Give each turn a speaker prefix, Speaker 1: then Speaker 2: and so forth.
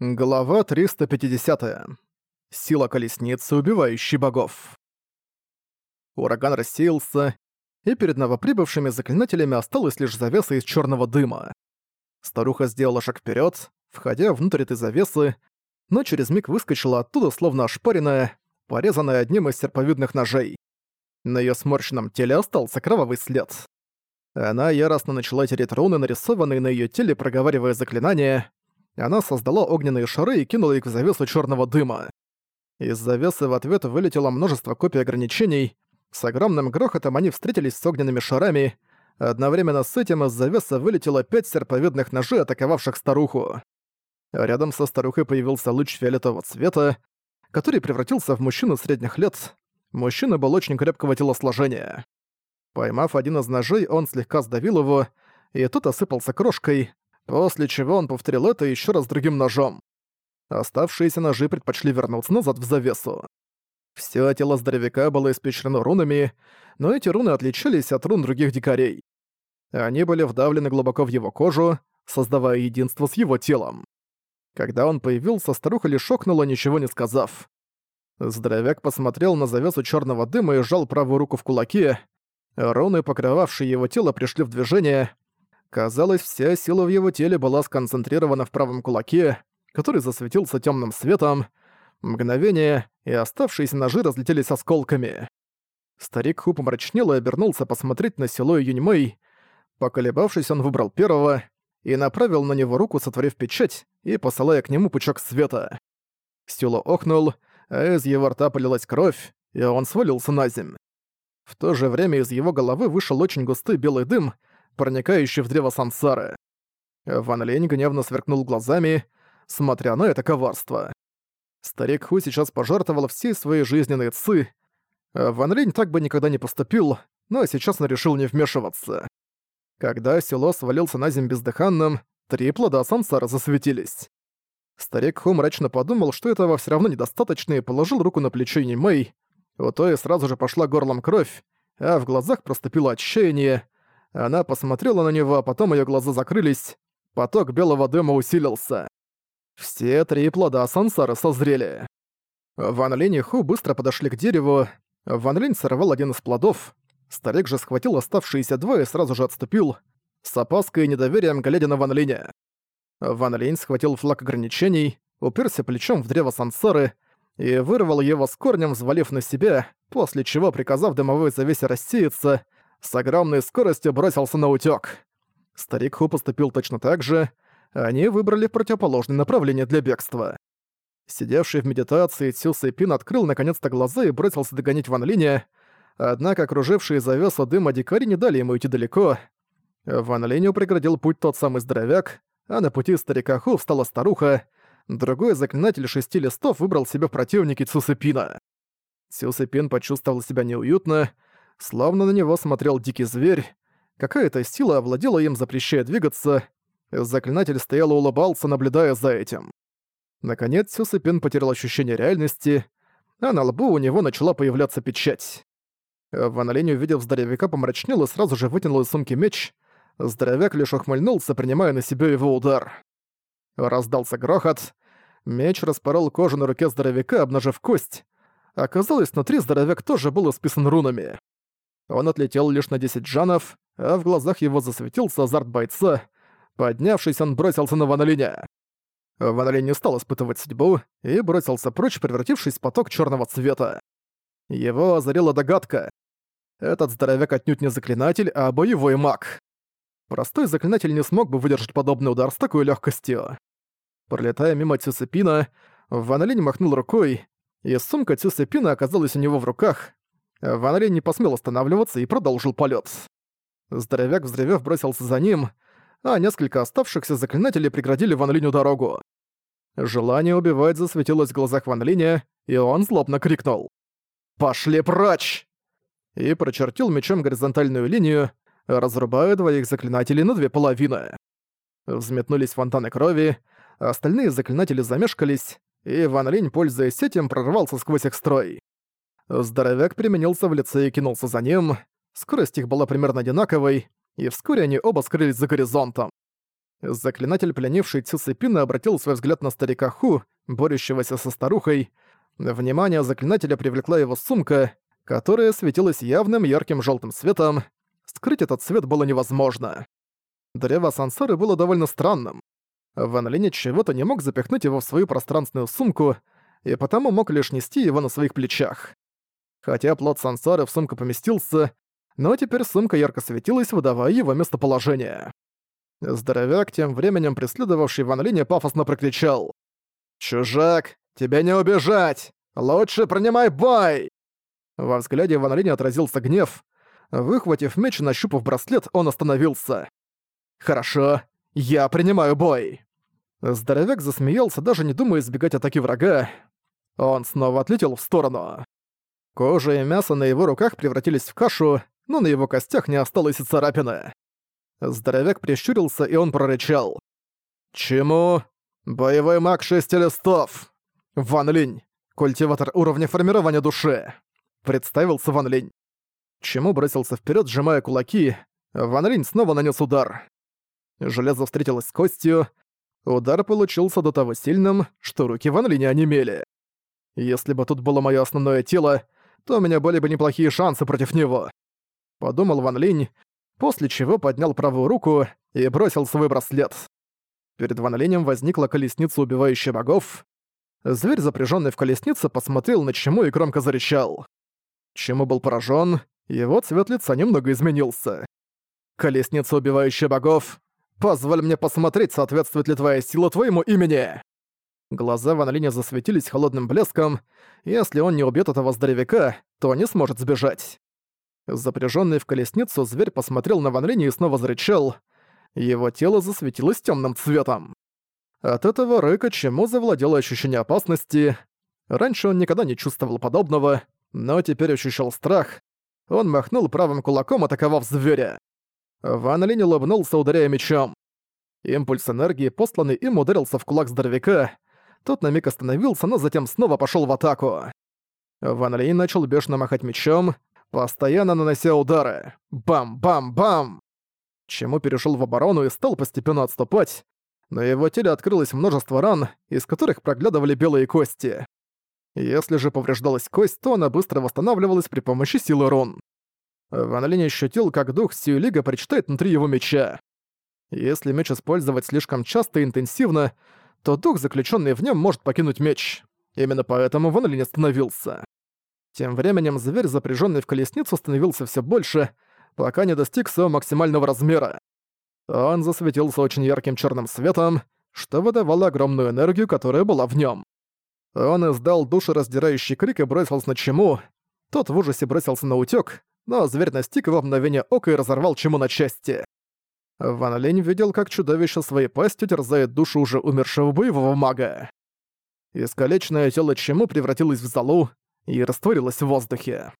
Speaker 1: Глава 350. Сила колесницы, убивающей богов. Ураган рассеялся, и перед новоприбывшими заклинателями осталась лишь завеса из черного дыма. Старуха сделала шаг вперед, входя внутрь этой завесы, но через миг выскочила оттуда, словно ошпаренная, порезанная одним из серповидных ножей. На ее сморщенном теле остался кровавый след. Она яростно начала тереть руны, нарисованные на ее теле, проговаривая заклинания, она создала огненные шары и кинула их в завесу черного дыма. Из завесы в ответ вылетело множество копий ограничений. С огромным грохотом они встретились с огненными шарами. Одновременно с этим из завесы вылетело пять серповидных ножей, атаковавших старуху. Рядом со старухой появился луч фиолетового цвета, который превратился в мужчину средних лет. Мужчина был очень крепкого телосложения. Поймав один из ножей, он слегка сдавил его, и тот осыпался крошкой, После чего он повторил это еще раз другим ножом. Оставшиеся ножи предпочли вернуться назад в завесу. Всё тело здоровяка было испещрено рунами, но эти руны отличались от рун других дикарей. Они были вдавлены глубоко в его кожу, создавая единство с его телом. Когда он появился, старуха лишь шокнула, ничего не сказав. Здоровяк посмотрел на завесу черного дыма и сжал правую руку в кулаке. Руны, покрывавшие его тело, пришли в движение, Казалось, вся сила в его теле была сконцентрирована в правом кулаке, который засветился темным светом. Мгновение, и оставшиеся ножи разлетелись осколками. Старик Ху помрачнел и обернулся посмотреть на село Юньмэй. Поколебавшись, он выбрал первого и направил на него руку, сотворив печать и посылая к нему пучок света. Сюло охнул, а из его рта полилась кровь, и он свалился на земь. В то же время из его головы вышел очень густый белый дым, проникающий в древо сансары. Ван Лень гневно сверкнул глазами, смотря на это коварство. Старик Ху сейчас пожертвовал всей своей жизненной ци. Ван Лень так бы никогда не поступил, но сейчас он решил не вмешиваться. Когда село свалился на землю бездыханным, три плода сансары засветились. Старик Ху мрачно подумал, что этого все равно недостаточно и положил руку на плечо Нимэй. У той сразу же пошла горлом кровь, а в глазах проступило отчаяние, она посмотрела на него, а потом ее глаза закрылись. Поток белого дыма усилился. Все три плода сансары созрели. Ван Линь и Ху быстро подошли к дереву. Ван Линь сорвал один из плодов. Старик же схватил оставшиеся два и сразу же отступил, с опаской и недоверием глядя на Ван Линя. Ван Линь схватил флаг ограничений, уперся плечом в древо сансары и вырвал его с корнем, взвалив на себя, после чего, приказав дымовой завесе рассеяться, с огромной скоростью бросился на утёк. Старик Ху поступил точно так же, они выбрали противоположное направление для бегства. Сидевший в медитации Цю Сэйпин открыл наконец-то глаза и бросился догонять Ван Линя, однако окружившие завесу дыма дикари не дали ему идти далеко. Ван Линю преградил путь тот самый здоровяк, а на пути старика Ху встала старуха, другой заклинатель шести листов выбрал себе в противники Цусепина. Цусепин почувствовал себя неуютно, Словно на него смотрел дикий зверь. Какая-то сила овладела им, запрещая двигаться. Заклинатель стоял и улыбался, наблюдая за этим. Наконец, Сюсыпин потерял ощущение реальности, а на лбу у него начала появляться печать. Ван увидев здоровяка, помрачнел и сразу же вытянул из сумки меч. Здоровяк лишь ухмыльнулся, принимая на себя его удар. Раздался грохот. Меч распорол кожу на руке здоровяка, обнажив кость. Оказалось, внутри здоровяк тоже был исписан рунами. Он отлетел лишь на 10 джанов, а в глазах его засветился азарт бойца. Поднявшись, он бросился на Ван Линя. Ван Линь не стал испытывать судьбу и бросился прочь, превратившись в поток черного цвета. Его озарила догадка. Этот здоровяк отнюдь не заклинатель, а боевой маг. Простой заклинатель не смог бы выдержать подобный удар с такой легкостью. Пролетая мимо Цюсепина, Ван махнул рукой, и сумка Цюсепина оказалась у него в руках, Ван Линь не посмел останавливаться и продолжил полет. Здоровяк, взревев, бросился за ним, а несколько оставшихся заклинателей преградили Ван Линю дорогу. Желание убивать засветилось в глазах Ван Линя, и он злобно крикнул. «Пошли прочь!» И прочертил мечом горизонтальную линию, разрубая двоих заклинателей на две половины. Взметнулись фонтаны крови, остальные заклинатели замешкались, и Ван Линь, пользуясь этим, прорвался сквозь их строй. Здоровяк применился в лице и кинулся за ним. Скорость их была примерно одинаковой, и вскоре они оба скрылись за горизонтом. Заклинатель, пленивший Цюсепина, обратил свой взгляд на старика Ху, борющегося со старухой. Внимание заклинателя привлекла его сумка, которая светилась явным ярким желтым светом. Скрыть этот свет было невозможно. Древо сансары было довольно странным. Ван Линь чего-то не мог запихнуть его в свою пространственную сумку, и потому мог лишь нести его на своих плечах. Хотя плод сансары в сумку поместился, но теперь сумка ярко светилась, выдавая его местоположение. Здоровяк, тем временем преследовавший Ван Линя, пафосно прокричал. «Чужак, тебе не убежать! Лучше принимай бой!» Во взгляде Ван Линя отразился гнев. Выхватив меч и нащупав браслет, он остановился. «Хорошо, я принимаю бой!» Здоровяк засмеялся, даже не думая избегать атаки врага. Он снова отлетел в сторону. Кожа и мясо на его руках превратились в кашу, но на его костях не осталось и царапины. Здоровяк прищурился, и он прорычал. «Чему? Боевой маг шести листов! Ван Линь, культиватор уровня формирования души!» Представился Ван Линь. Чему бросился вперед, сжимая кулаки, Ван Линь снова нанес удар. Железо встретилось с костью, удар получился до того сильным, что руки Ван Линя онемели. Если бы тут было мое основное тело, то у меня были бы неплохие шансы против него. Подумал Ван Линь, после чего поднял правую руку и бросил свой браслет. Перед Ван Линем возникла колесница убивающая богов. Зверь, запряженный в колеснице, посмотрел на Чему и громко зарычал. Чему был поражен, его цвет лица немного изменился. «Колесница убивающая богов, позволь мне посмотреть, соответствует ли твоя сила твоему имени!» Глаза Ван Линя засветились холодным блеском. Если он не убьет этого здоровяка, то не сможет сбежать. Запряженный в колесницу, зверь посмотрел на Ван Линя и снова зарычал. Его тело засветилось темным цветом. От этого рыка чему завладело ощущение опасности. Раньше он никогда не чувствовал подобного, но теперь ощущал страх. Он махнул правым кулаком, атаковав зверя. Ван Линь улыбнулся, ударяя мечом. Импульс энергии, посланный им, ударился в кулак здоровяка. Тот на миг остановился, но затем снова пошел в атаку. Ван Линь начал бешено махать мечом, постоянно нанося удары. Бам-бам-бам! Чему перешел в оборону и стал постепенно отступать, но его теле открылось множество ран, из которых проглядывали белые кости. Если же повреждалась кость, то она быстро восстанавливалась при помощи силы рун. Ван Линь ощутил, как дух Сиюлига прочитает внутри его меча. Если меч использовать слишком часто и интенсивно, то дух, заключенный в нем, может покинуть меч. Именно поэтому Ван Линь остановился. Тем временем зверь, запряженный в колесницу, становился все больше, пока не достиг своего максимального размера. Он засветился очень ярким черным светом, что выдавало огромную энергию, которая была в нем. Он издал душераздирающий крик и бросился на Чему. Тот в ужасе бросился на утёк, но зверь настиг его в мгновение ока и разорвал Чему на части. Ван Лень видел, как чудовище своей пастью терзает душу уже умершего боевого мага. Искалеченное тело Чему превратилось в залу и растворилось в воздухе.